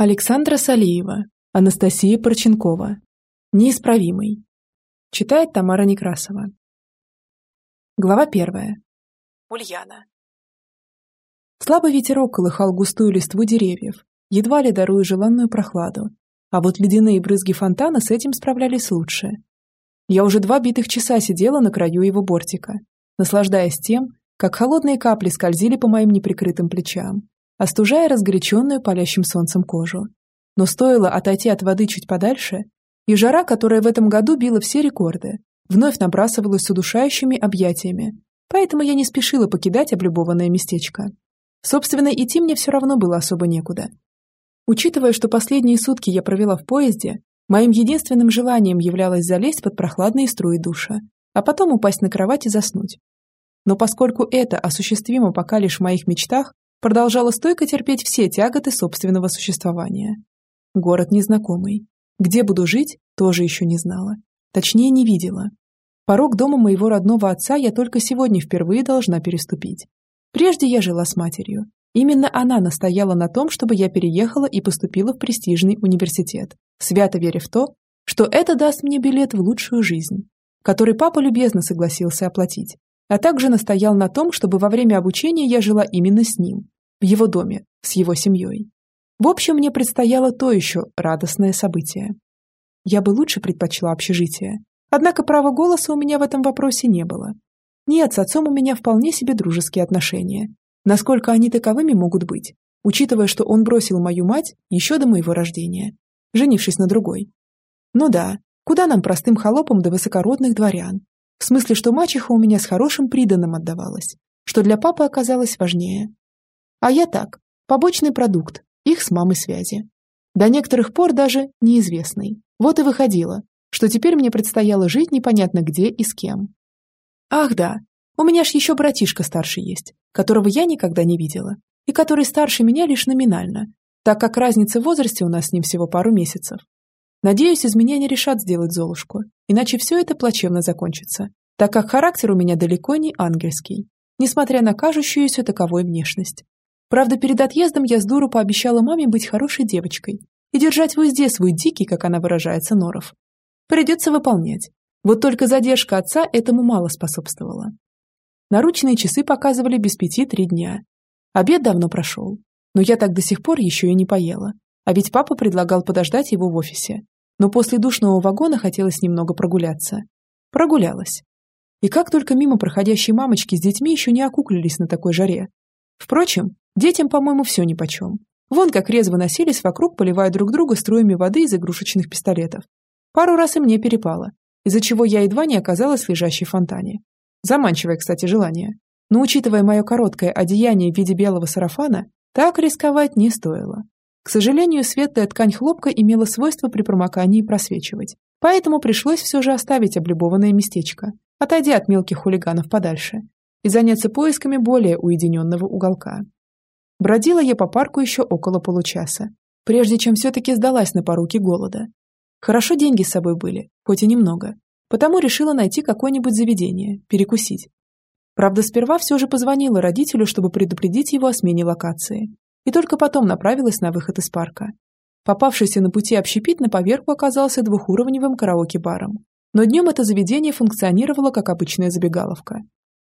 Александра Салиева, Анастасия Порченкова. Неисправимый. Читает Тамара Некрасова. Глава первая. Ульяна. Слабый ветерок колыхал густую листву деревьев, едва ли даруя желанную прохладу, а вот ледяные брызги фонтана с этим справлялись лучше. Я уже два битых часа сидела на краю его бортика, наслаждаясь тем, как холодные капли скользили по моим неприкрытым плечам, остужая разгоряченную палящим солнцем кожу. Но стоило отойти от воды чуть подальше, и жара, которая в этом году била все рекорды, вновь набрасывалась с удушающими объятиями, поэтому я не спешила покидать облюбованное местечко. Собственно, идти мне все равно было особо некуда. Учитывая, что последние сутки я провела в поезде, моим единственным желанием являлось залезть под прохладные струи душа, а потом упасть на кровать и заснуть. Но поскольку это осуществимо пока лишь в моих мечтах, продолжала стойко терпеть все тяготы собственного существования. Город незнакомый. Где буду жить, тоже еще не знала. Точнее, не видела. Порог дома моего родного отца я только сегодня впервые должна переступить. Прежде я жила с матерью. Именно она настояла на том, чтобы я переехала и поступила в престижный университет, свято веря в то, что это даст мне билет в лучшую жизнь, который папа любезно согласился оплатить а также настоял на том, чтобы во время обучения я жила именно с ним, в его доме, с его семьей. В общем, мне предстояло то еще радостное событие. Я бы лучше предпочла общежитие, однако права голоса у меня в этом вопросе не было. Нет, с отцом у меня вполне себе дружеские отношения. Насколько они таковыми могут быть, учитывая, что он бросил мою мать еще до моего рождения, женившись на другой. Ну да, куда нам простым холопам до высокородных дворян, в смысле, что мачеха у меня с хорошим приданым отдавалась, что для папы оказалось важнее. А я так, побочный продукт, их с мамой связи. До некоторых пор даже неизвестный. Вот и выходило, что теперь мне предстояло жить непонятно где и с кем. Ах да, у меня ж еще братишка старший есть, которого я никогда не видела, и который старше меня лишь номинально, так как разница в возрасте у нас с ним всего пару месяцев. Надеюсь, из меня не решат сделать Золушку, иначе все это плачевно закончится, так как характер у меня далеко не ангельский, несмотря на кажущуюся таковой внешность. Правда, перед отъездом я с дуру пообещала маме быть хорошей девочкой и держать в узде свой дикий, как она выражается, норов. Придется выполнять. Вот только задержка отца этому мало способствовала. Наручные часы показывали без пяти три дня. Обед давно прошел, но я так до сих пор еще и не поела, а ведь папа предлагал подождать его в офисе. Но после душного вагона хотелось немного прогуляться. Прогулялась. И как только мимо проходящие мамочки с детьми еще не окуклились на такой жаре. Впрочем, детям, по-моему, все нипочем. Вон как резво носились вокруг, поливая друг друга струями воды из игрушечных пистолетов. Пару раз и мне перепало, из-за чего я едва не оказалась в лежащей фонтане. Заманчивое, кстати, желание. Но учитывая мое короткое одеяние в виде белого сарафана, так рисковать не стоило. К сожалению, светлая ткань хлопка имела свойство при промокании просвечивать, поэтому пришлось все же оставить облюбованное местечко, отойдя от мелких хулиганов подальше, и заняться поисками более уединенного уголка. Бродила я по парку еще около получаса, прежде чем все-таки сдалась на поруки голода. Хорошо деньги с собой были, хоть и немного, потому решила найти какое-нибудь заведение, перекусить. Правда, сперва все же позвонила родителю, чтобы предупредить его о смене локации, и только потом направилась на выход из парка. Попавшийся на пути общепит на поверку оказался двухуровневым караоке-баром. Но днем это заведение функционировало как обычная забегаловка.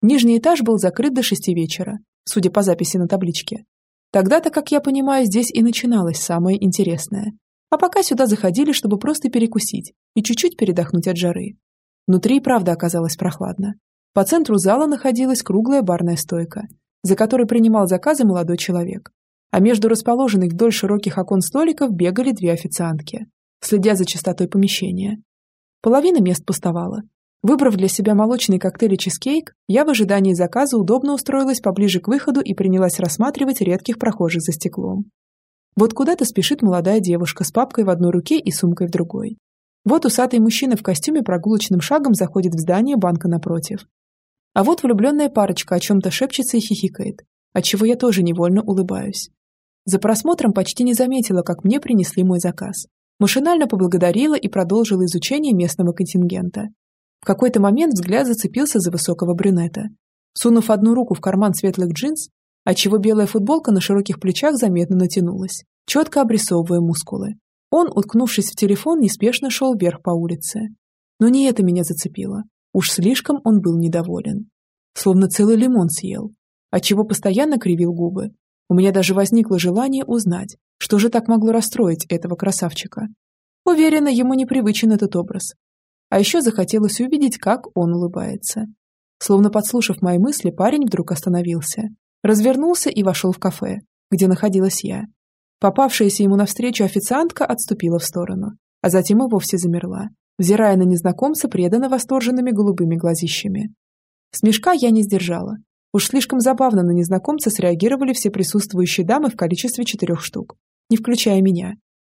Нижний этаж был закрыт до шести вечера, судя по записи на табличке. Тогда-то, как я понимаю, здесь и начиналось самое интересное. А пока сюда заходили, чтобы просто перекусить и чуть-чуть передохнуть от жары. Внутри правда оказалось прохладно. По центру зала находилась круглая барная стойка, за которой принимал заказы молодой человек а между расположенных вдоль широких окон столиков бегали две официантки, следя за чистотой помещения. Половина мест пустовала. Выбрав для себя молочный коктейль и чизкейк, я в ожидании заказа удобно устроилась поближе к выходу и принялась рассматривать редких прохожих за стеклом. Вот куда-то спешит молодая девушка с папкой в одной руке и сумкой в другой. Вот усатый мужчина в костюме прогулочным шагом заходит в здание банка напротив. А вот влюбленная парочка о чем-то шепчется и хихикает, отчего я тоже невольно улыбаюсь. За просмотром почти не заметила, как мне принесли мой заказ. Машинально поблагодарила и продолжила изучение местного контингента. В какой-то момент взгляд зацепился за высокого брюнета. Сунув одну руку в карман светлых джинс, отчего белая футболка на широких плечах заметно натянулась, четко обрисовывая мускулы. Он, уткнувшись в телефон, неспешно шел вверх по улице. Но не это меня зацепило. Уж слишком он был недоволен. Словно целый лимон съел, отчего постоянно кривил губы. У меня даже возникло желание узнать, что же так могло расстроить этого красавчика. Уверена, ему непривычен этот образ. А еще захотелось увидеть, как он улыбается. Словно подслушав мои мысли, парень вдруг остановился. Развернулся и вошел в кафе, где находилась я. Попавшаяся ему навстречу официантка отступила в сторону, а затем и вовсе замерла, взирая на незнакомца преданно восторженными голубыми глазищами. Смешка я не сдержала. Уж слишком забавно на незнакомца среагировали все присутствующие дамы в количестве четырех штук, не включая меня.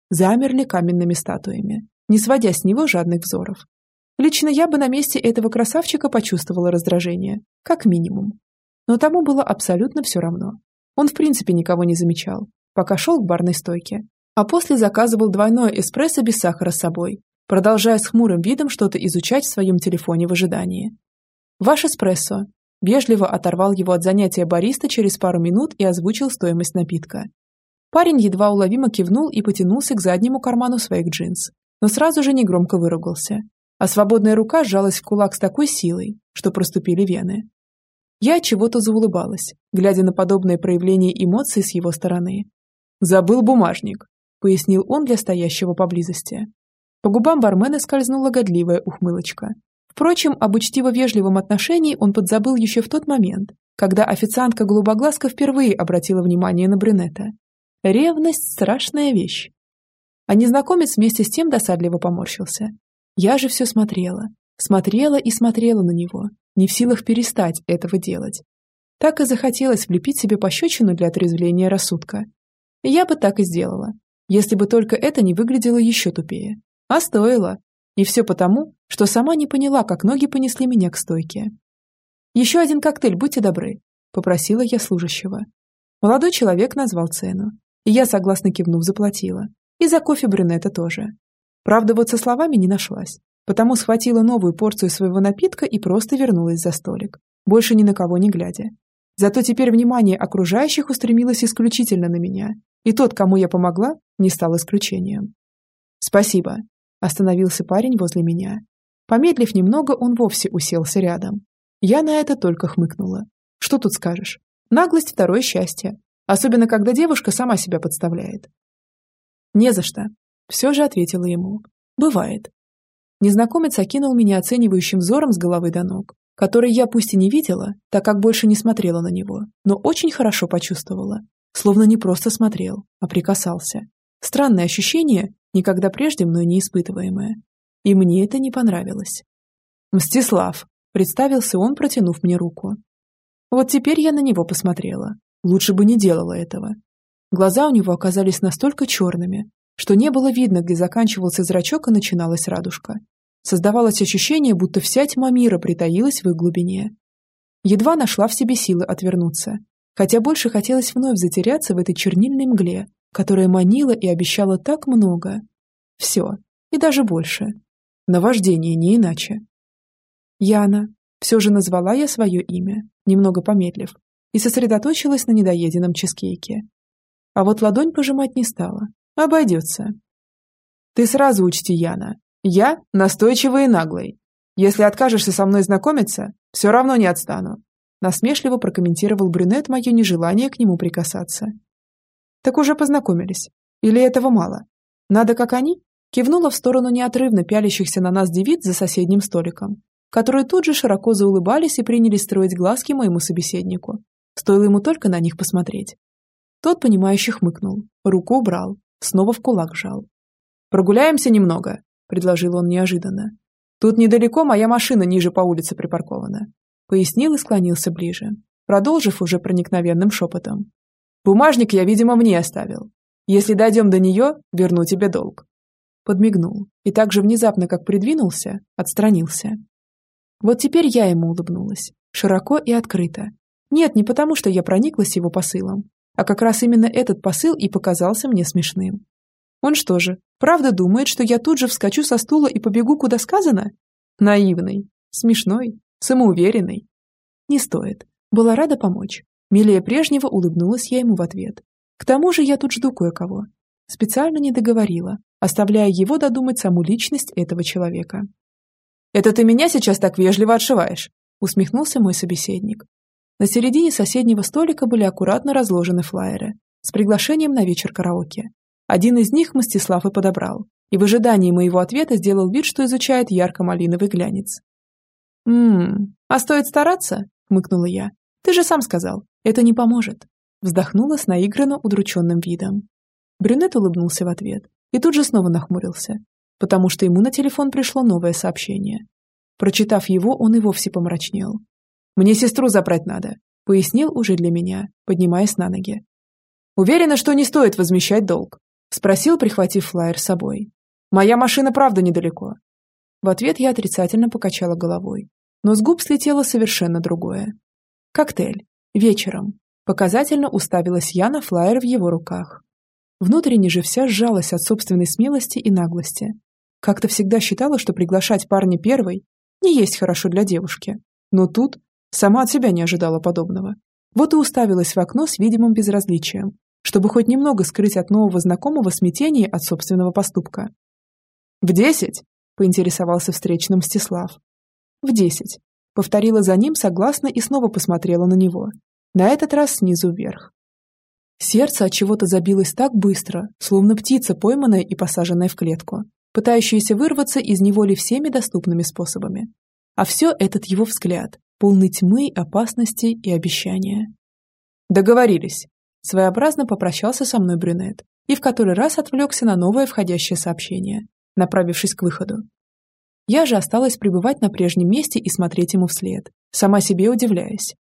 Замерли каменными статуями, не сводя с него жадных взоров. Лично я бы на месте этого красавчика почувствовала раздражение, как минимум. Но тому было абсолютно все равно. Он в принципе никого не замечал, пока шел к барной стойке, а после заказывал двойное эспрессо без сахара с собой, продолжая с хмурым видом что-то изучать в своем телефоне в ожидании. «Ваш эспрессо», вежливо оторвал его от занятия бариста через пару минут и озвучил стоимость напитка. Парень едва уловимо кивнул и потянулся к заднему карману своих джинс, но сразу же негромко выругался, а свободная рука сжалась в кулак с такой силой, что проступили вены. Я чего-то заулыбалась, глядя на подобное проявление эмоций с его стороны, «Забыл бумажник», — пояснил он для стоящего поблизости. По губам бармена скользнула годливая ухмылочка. Впрочем, об учтиво-вежливом отношении он подзабыл еще в тот момент, когда официантка голубоглазка впервые обратила внимание на брюнета. Ревность – страшная вещь. А незнакомец вместе с тем досадливо поморщился. Я же все смотрела, смотрела и смотрела на него, не в силах перестать этого делать. Так и захотелось влепить себе пощечину для отрезвления рассудка. Я бы так и сделала, если бы только это не выглядело еще тупее. А стоило. И все потому, что сама не поняла, как ноги понесли меня к стойке. «Еще один коктейль, будьте добры», — попросила я служащего. Молодой человек назвал цену, и я, согласно кивнув, заплатила. И за кофе брюнета тоже. Правда, вот со словами не нашлась, потому схватила новую порцию своего напитка и просто вернулась за столик, больше ни на кого не глядя. Зато теперь внимание окружающих устремилось исключительно на меня, и тот, кому я помогла, не стал исключением. «Спасибо», – остановился парень возле меня. Помедлив немного, он вовсе уселся рядом. Я на это только хмыкнула. Что тут скажешь? Наглость – второе счастье. Особенно, когда девушка сама себя подставляет. «Не за что», – все же ответила ему. «Бывает». Незнакомец окинул меня оценивающим взором с головы до ног, который я пусть и не видела, так как больше не смотрела на него, но очень хорошо почувствовала. Словно не просто смотрел, а прикасался. Странное ощущение, никогда прежде мной не испытываемое. И мне это не понравилось. «Мстислав», — представился он, протянув мне руку. Вот теперь я на него посмотрела. Лучше бы не делала этого. Глаза у него оказались настолько черными, что не было видно, где заканчивался зрачок и начиналась радужка. Создавалось ощущение, будто вся тьма мира притаилась в их глубине. Едва нашла в себе силы отвернуться, хотя больше хотелось вновь затеряться в этой чернильной мгле, которая манила и обещала так много. Все, и даже больше. Наваждение не иначе. Яна. Все же назвала я свое имя, немного помедлив, и сосредоточилась на недоеденном чизкейке. А вот ладонь пожимать не стала. Обойдется. Ты сразу учти, Яна. Я настойчивый и наглый. Если откажешься со мной знакомиться, все равно не отстану насмешливо прокомментировал брюнет мое нежелание к нему прикасаться. «Так уже познакомились. Или этого мало? Надо, как они?» Кивнула в сторону неотрывно пялящихся на нас девиц за соседним столиком, которые тут же широко заулыбались и принялись строить глазки моему собеседнику. Стоило ему только на них посмотреть. Тот, понимающе хмыкнул, руку убрал, снова в кулак жал. «Прогуляемся немного», — предложил он неожиданно. «Тут недалеко моя машина ниже по улице припаркована пояснил и склонился ближе, продолжив уже проникновенным шепотом. «Бумажник я, видимо, мне оставил. Если дойдем до нее, верну тебе долг». Подмигнул и так же внезапно, как придвинулся, отстранился. Вот теперь я ему улыбнулась, широко и открыто. Нет, не потому, что я прониклась его посылом, а как раз именно этот посыл и показался мне смешным. Он что же, правда думает, что я тут же вскочу со стула и побегу, куда сказано? Наивный, смешной, самоуверенный. Не стоит. Была рада помочь. Милее прежнего улыбнулась я ему в ответ. К тому же я тут жду кое-кого. Специально не договорила, оставляя его додумать саму личность этого человека. «Это ты меня сейчас так вежливо отшиваешь?» усмехнулся мой собеседник. На середине соседнего столика были аккуратно разложены флаеры с приглашением на вечер караоке. Один из них Мстислав и подобрал, и в ожидании моего ответа сделал вид, что изучает ярко-малиновый глянец. «Ммм, а стоит стараться?» – хмыкнула я. «Ты же сам сказал, это не поможет». Вздохнула с наигранно удрученным видом. Брюнет улыбнулся в ответ и тут же снова нахмурился, потому что ему на телефон пришло новое сообщение. Прочитав его, он и вовсе помрачнел. «Мне сестру забрать надо», — пояснил уже для меня, поднимаясь на ноги. «Уверена, что не стоит возмещать долг», — спросил, прихватив флаер с собой. «Моя машина правда недалеко». В ответ я отрицательно покачала головой, но с губ слетело совершенно другое. «Коктейль. Вечером». Показательно уставилась я на флаер в его руках. Внутренне же вся сжалась от собственной смелости и наглости. Как-то всегда считала, что приглашать парня первой не есть хорошо для девушки. Но тут сама от себя не ожидала подобного. Вот и уставилась в окно с видимым безразличием, чтобы хоть немного скрыть от нового знакомого смятение от собственного поступка. «В десять?» – поинтересовался встречным Мстислав. «В десять», – повторила за ним согласно и снова посмотрела на него. На этот раз снизу вверх. Сердце от чего-то забилось так быстро, словно птица, пойманная и посаженная в клетку пытающиеся вырваться из неволи всеми доступными способами. А все этот его взгляд, полный тьмы, опасности и обещания. «Договорились», – своеобразно попрощался со мной брюнет и в который раз отвлекся на новое входящее сообщение, направившись к выходу. Я же осталась пребывать на прежнем месте и смотреть ему вслед, сама себе удивляясь.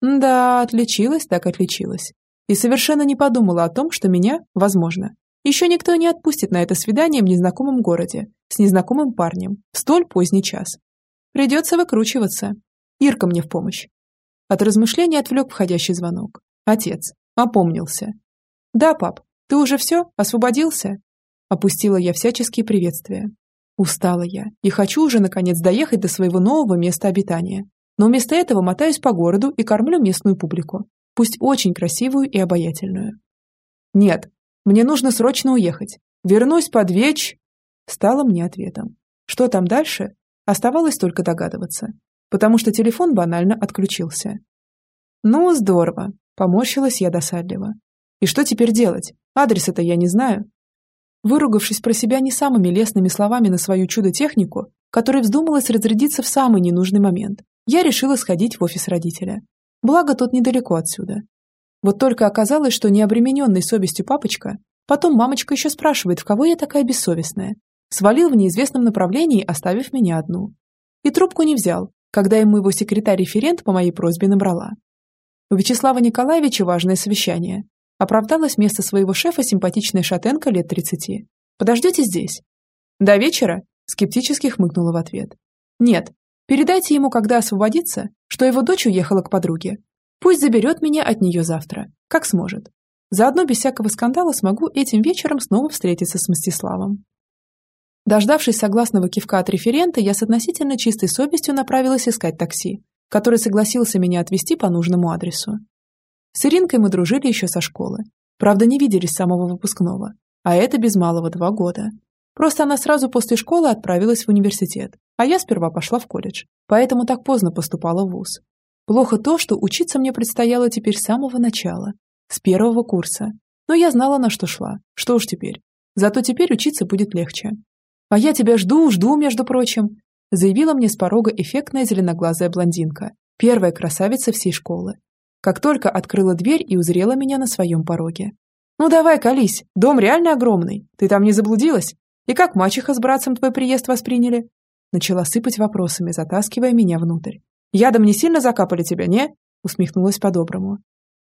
Да, отличилась так отличилась. И совершенно не подумала о том, что меня, возможно, еще никто не отпустит на это свидание в незнакомом городе, с незнакомым парнем, в столь поздний час. Придется выкручиваться. Ирка мне в помощь. От размышлений отвлек входящий звонок. Отец. Опомнился. «Да, пап, ты уже все? Освободился?» Опустила я всяческие приветствия. Устала я и хочу уже наконец доехать до своего нового места обитания. Но вместо этого мотаюсь по городу и кормлю местную публику, пусть очень красивую и обаятельную. Нет, мне нужно срочно уехать. Вернусь под веч...» Стало мне ответом. Что там дальше? Оставалось только догадываться, потому что телефон банально отключился. «Ну, здорово», — поморщилась я досадливо. «И что теперь делать? Адреса-то я не знаю». Выругавшись про себя не самыми лестными словами на свою чудо-технику, которой вздумалась разрядиться в самый ненужный момент, я решила сходить в офис родителя. Благо, тот недалеко отсюда. Вот только оказалось, что необремененный совестью папочка, потом мамочка еще спрашивает, в кого я такая бессовестная, свалил в неизвестном направлении, оставив меня одну. И трубку не взял, когда ему его секретарь-референт по моей просьбе набрала. У Вячеслава Николаевича важное совещание. Оправдалась место своего шефа симпатичная шатенка лет тридцати. «Подождете здесь?» «До вечера?» – скептически хмыкнула в ответ. «Нет, передайте ему, когда освободится, что его дочь уехала к подруге, Пусть заберет меня от нее завтра, как сможет. Заодно без всякого скандала смогу этим вечером снова встретиться с Мстиславом. Дождавшись согласного кивка от референта, я с относительно чистой совестью направилась искать такси, который согласился меня отвезти по нужному адресу. С Иринкой мы дружили еще со школы. Правда, не виделись самого выпускного. А это без малого два года. Просто она сразу после школы отправилась в университет, а я сперва пошла в колледж, поэтому так поздно поступала в вуз. Плохо то, что учиться мне предстояло теперь с самого начала, с первого курса. Но я знала, на что шла. Что уж теперь. Зато теперь учиться будет легче. «А я тебя жду, жду, между прочим», заявила мне с порога эффектная зеленоглазая блондинка, первая красавица всей школы. Как только открыла дверь и узрела меня на своем пороге. «Ну давай, колись, дом реально огромный. Ты там не заблудилась? И как мачеха с братцем твой приезд восприняли?» Начала сыпать вопросами, затаскивая меня внутрь. Ядом не сильно закапали тебя, не?» усмехнулась по-доброму.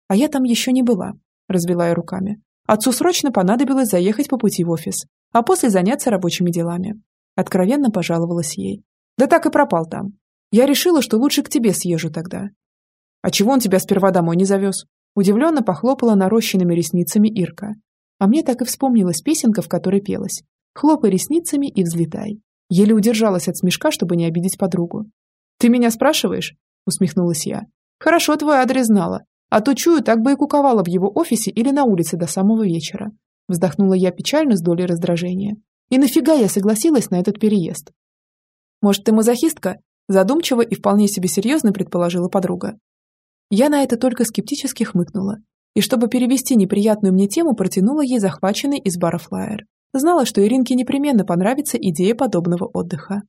«А я там еще не была», развела я руками. Отцу срочно понадобилось заехать по пути в офис, а после заняться рабочими делами. Откровенно пожаловалась ей. «Да так и пропал там. Я решила, что лучше к тебе съезжу тогда». «А чего он тебя сперва домой не завез?» Удивленно похлопала нарощенными ресницами Ирка. А мне так и вспомнилась песенка, в которой пелась. «Хлопай ресницами и взлетай». Еле удержалась от смешка, чтобы не обидеть подругу. «Ты меня спрашиваешь?» – усмехнулась я. «Хорошо твой адрес знала. А то чую, так бы и куковала в его офисе или на улице до самого вечера. Вздохнула я печально с долей раздражения. И нафига я согласилась на этот переезд? Может, ты мазохистка? Задумчиво и вполне себе серьезно предположила подруга. Я на это только скептически хмыкнула. И чтобы перевести неприятную мне тему, протянула ей захваченный из бара флаер. Знала, что Иринке непременно понравится идея подобного отдыха.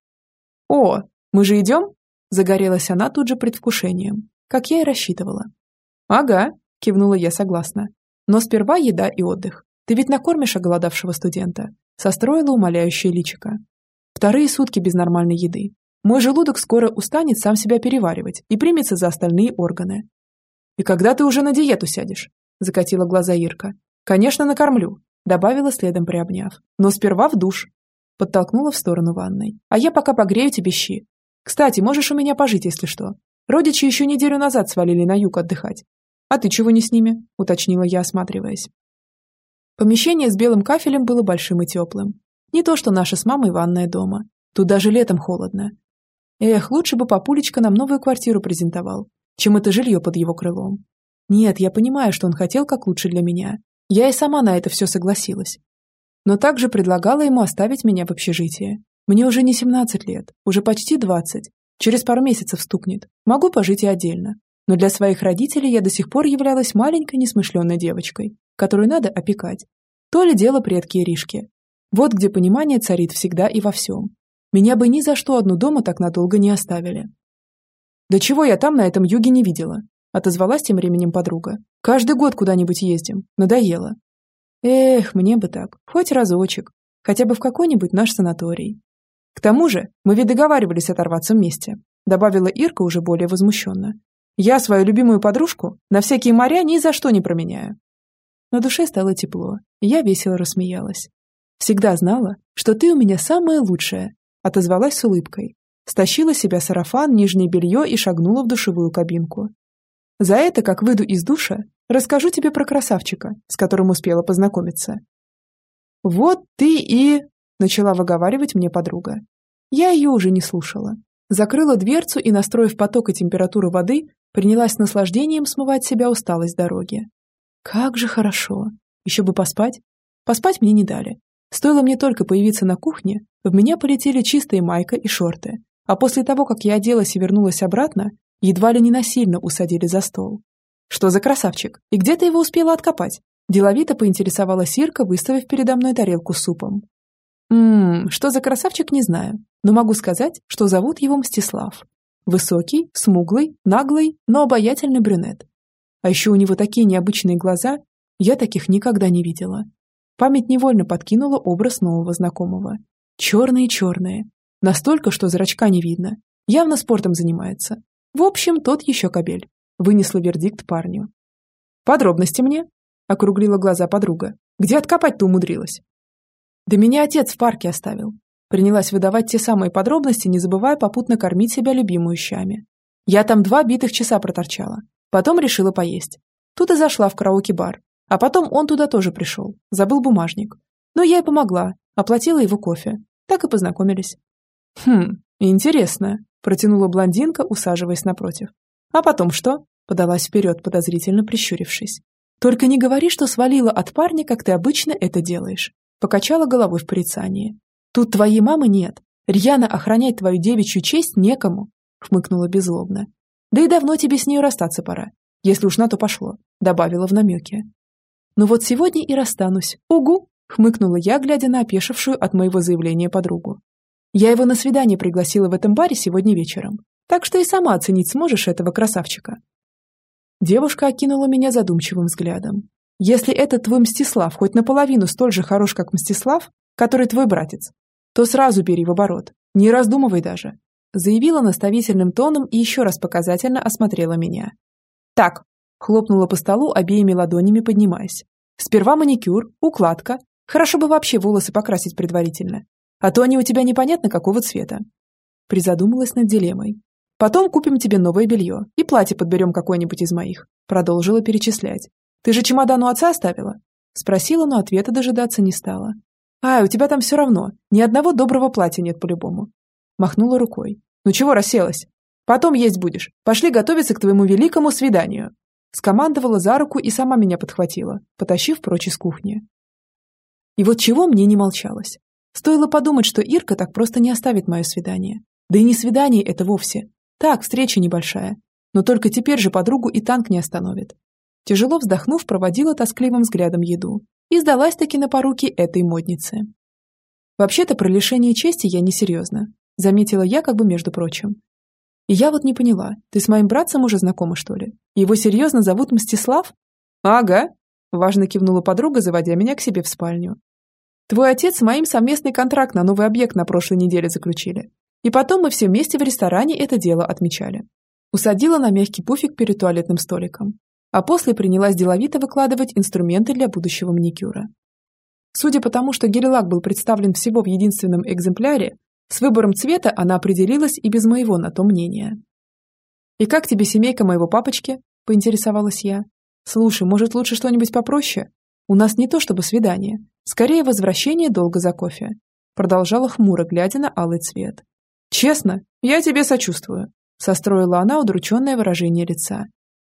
«О, мы же идем?» Загорелась она тут же предвкушением, как я и рассчитывала. «Ага», – кивнула я согласно. «Но сперва еда и отдых. Ты ведь накормишь оголодавшего студента?» – состроила умоляющее личико. «Вторые сутки без нормальной еды. Мой желудок скоро устанет сам себя переваривать и примется за остальные органы». «И когда ты уже на диету сядешь?» – закатила глаза Ирка. «Конечно, накормлю», – добавила следом приобняв. «Но сперва в душ». Подтолкнула в сторону ванной. «А я пока погрею тебе щи. Кстати, можешь у меня пожить, если что. Родичи еще неделю назад свалили на юг отдыхать. А ты чего не с ними?» – уточнила я, осматриваясь. Помещение с белым кафелем было большим и теплым. Не то, что наша с мамой ванная дома. Тут даже летом холодно. Эх, лучше бы папулечка нам новую квартиру презентовал, чем это жилье под его крылом. Нет, я понимаю, что он хотел как лучше для меня. Я и сама на это все согласилась. Но также предлагала ему оставить меня в общежитии. Мне уже не 17 лет, уже почти 20. Через пару месяцев стукнет. Могу пожить и отдельно. Но для своих родителей я до сих пор являлась маленькой несмышленной девочкой, которую надо опекать. То ли дело предки Иришки. Вот где понимание царит всегда и во всем. Меня бы ни за что одну дома так надолго не оставили. «Да чего я там на этом юге не видела?» Отозвалась тем временем подруга. «Каждый год куда-нибудь ездим. Надоело». «Эх, мне бы так. Хоть разочек. Хотя бы в какой-нибудь наш санаторий. К тому же, мы ведь договаривались оторваться вместе», добавила Ирка уже более возмущенно. «Я свою любимую подружку на всякие моря ни за что не променяю». На душе стало тепло, и я весело рассмеялась. «Всегда знала, что ты у меня самая лучшая», отозвалась с улыбкой. Стащила себя сарафан, нижнее белье и шагнула в душевую кабинку. За это, как выйду из душа, расскажу тебе про красавчика, с которым успела познакомиться. Вот ты и начала выговаривать мне подруга. Я ее уже не слушала. Закрыла дверцу и, настроив поток и температуру воды, принялась с наслаждением смывать себя усталость дороги. Как же хорошо. Еще бы поспать. Поспать мне не дали. Стоило мне только появиться на кухне, в меня полетели чистые майка и шорты. А после того, как я оделась и вернулась обратно, едва ли не насильно усадили за стол. Что за красавчик? И где ты его успела откопать? Деловито поинтересовалась Ирка, выставив передо мной тарелку с супом. Ммм, что за красавчик, не знаю, но могу сказать, что зовут его Мстислав. Высокий, смуглый, наглый, но обаятельный брюнет. А еще у него такие необычные глаза, я таких никогда не видела. Память невольно подкинула образ нового знакомого. Черные-черные. Настолько, что зрачка не видно. Явно спортом занимается. В общем, тот еще кобель. Вынесла вердикт парню. «Подробности мне?» – округлила глаза подруга. «Где откопать-то умудрилась?» Да меня отец в парке оставил. Принялась выдавать те самые подробности, не забывая попутно кормить себя любимую щами. Я там два битых часа проторчала. Потом решила поесть. Тут и зашла в караоке-бар. А потом он туда тоже пришел. Забыл бумажник. Но я и помогла. Оплатила его кофе. Так и познакомились. Хм, интересно. Протянула блондинка, усаживаясь напротив. А потом что? Подалась вперед, подозрительно прищурившись. Только не говори, что свалила от парня, как ты обычно это делаешь. Покачала головой в порицании. «Тут твоей мамы нет. Рьяно охранять твою девичью честь некому», хмыкнула беззлобно. «Да и давно тебе с нею расстаться пора, если уж на то пошло», добавила в намеке. «Ну вот сегодня и расстанусь. Угу!» хмыкнула я, глядя на опешившую от моего заявления подругу. «Я его на свидание пригласила в этом баре сегодня вечером, так что и сама оценить сможешь этого красавчика». Девушка окинула меня задумчивым взглядом. Если этот твой Мстислав хоть наполовину столь же хорош, как Мстислав, который твой братец, то сразу бери в оборот, не раздумывай даже», заявила наставительным тоном и еще раз показательно осмотрела меня. «Так», хлопнула по столу обеими ладонями, поднимаясь. «Сперва маникюр, укладка. Хорошо бы вообще волосы покрасить предварительно. А то они у тебя непонятно какого цвета». Призадумалась над дилеммой. «Потом купим тебе новое белье и платье подберем какое-нибудь из моих», продолжила перечислять. Ты же чемодан у отца оставила?» Спросила, но ответа дожидаться не стала. «Ай, у тебя там все равно. Ни одного доброго платья нет по-любому». Махнула рукой. «Ну чего расселась? Потом есть будешь. Пошли готовиться к твоему великому свиданию». скомандовала за руку и сама меня подхватила, потащив прочь из кухни. И вот чего мне не молчалось. Стоило подумать, что Ирка так просто не оставит мое свидание. Да и не свидание это вовсе. Так, встреча небольшая. Но только теперь же подругу и танк не остановит. Тяжело вздохнув, проводила тоскливым взглядом еду и сдалась-таки на поруки этой модницы. Вообще-то про лишение чести я несерьезно, заметила я как бы между прочим. И я вот не поняла, ты с моим братцем уже знакома, что ли? Его серьезно зовут Мстислав? Ага, важно кивнула подруга, заводя меня к себе в спальню. Твой отец с моим совместный контракт на новый объект на прошлой неделе заключили. И потом мы все вместе в ресторане это дело отмечали. Усадила на мягкий пуфик перед туалетным столиком а после принялась деловито выкладывать инструменты для будущего маникюра. Судя по тому, что гель-лак был представлен всего в единственном экземпляре, с выбором цвета она определилась и без моего на то мнения. «И как тебе семейка моего папочки?» – поинтересовалась я. «Слушай, может, лучше что-нибудь попроще? У нас не то чтобы свидание, скорее возвращение долго за кофе», – продолжала хмуро, глядя на алый цвет. «Честно, я тебе сочувствую», – состроила она удрученное выражение лица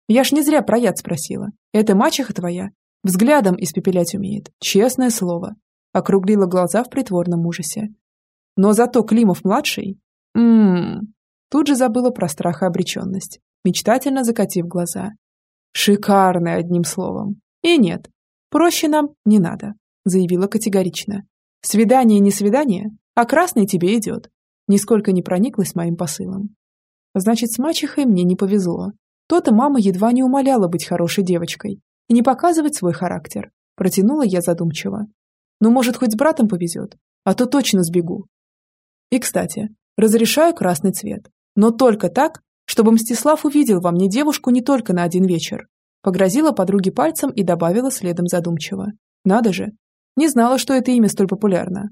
я ж не зря про яд спросила. Это мачеха твоя? Взглядом испепелять умеет. Честное слово. Округлила глаза в притворном ужасе. Но зато Климов-младший... Ммм... Тут же забыла про страх и обреченность, мечтательно закатив глаза. Шикарный, одним словом. И нет, проще нам не надо, заявила категорично. Свидание не свидание, а красный тебе идет. Нисколько не прониклась моим посылом. Значит, с мачехой мне не повезло. То-то мама едва не умоляла быть хорошей девочкой и не показывать свой характер. Протянула я задумчиво. Ну, может, хоть с братом повезет, а то точно сбегу. И, кстати, разрешаю красный цвет, но только так, чтобы Мстислав увидел во мне девушку не только на один вечер. Погрозила подруге пальцем и добавила следом задумчиво. Надо же, не знала, что это имя столь популярно.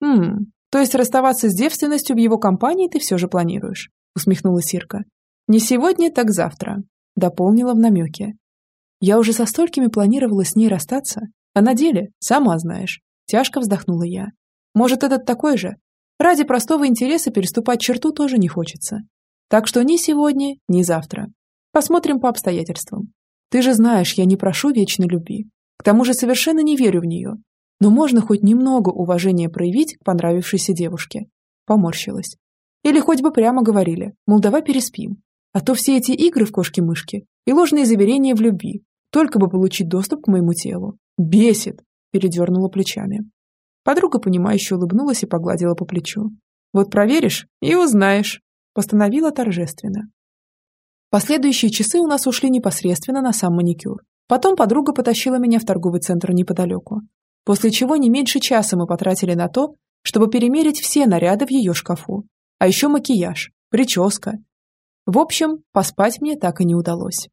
«Хм, то есть расставаться с девственностью в его компании ты все же планируешь?» усмехнулась Сирка. «Не сегодня, так завтра», — дополнила в намеке. «Я уже со столькими планировала с ней расстаться, а на деле, сама знаешь», — тяжко вздохнула я. «Может, этот такой же? Ради простого интереса переступать черту тоже не хочется. Так что ни сегодня, ни завтра. Посмотрим по обстоятельствам. Ты же знаешь, я не прошу вечной любви. К тому же совершенно не верю в нее. Но можно хоть немного уважения проявить к понравившейся девушке». Поморщилась. Или хоть бы прямо говорили, мол, давай переспим. А то все эти игры в кошки-мышки и ложные заверения в любви, только бы получить доступ к моему телу. Бесит!» – передернула плечами. Подруга, понимающе улыбнулась и погладила по плечу. «Вот проверишь и узнаешь», – постановила торжественно. Последующие часы у нас ушли непосредственно на сам маникюр. Потом подруга потащила меня в торговый центр неподалеку. После чего не меньше часа мы потратили на то, чтобы перемерить все наряды в ее шкафу. А еще макияж, прическа в общем, поспать мне так и не удалось.